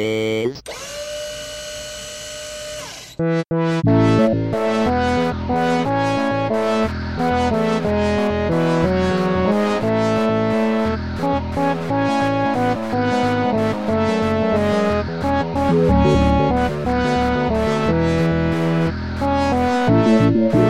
is... Thank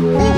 Bye.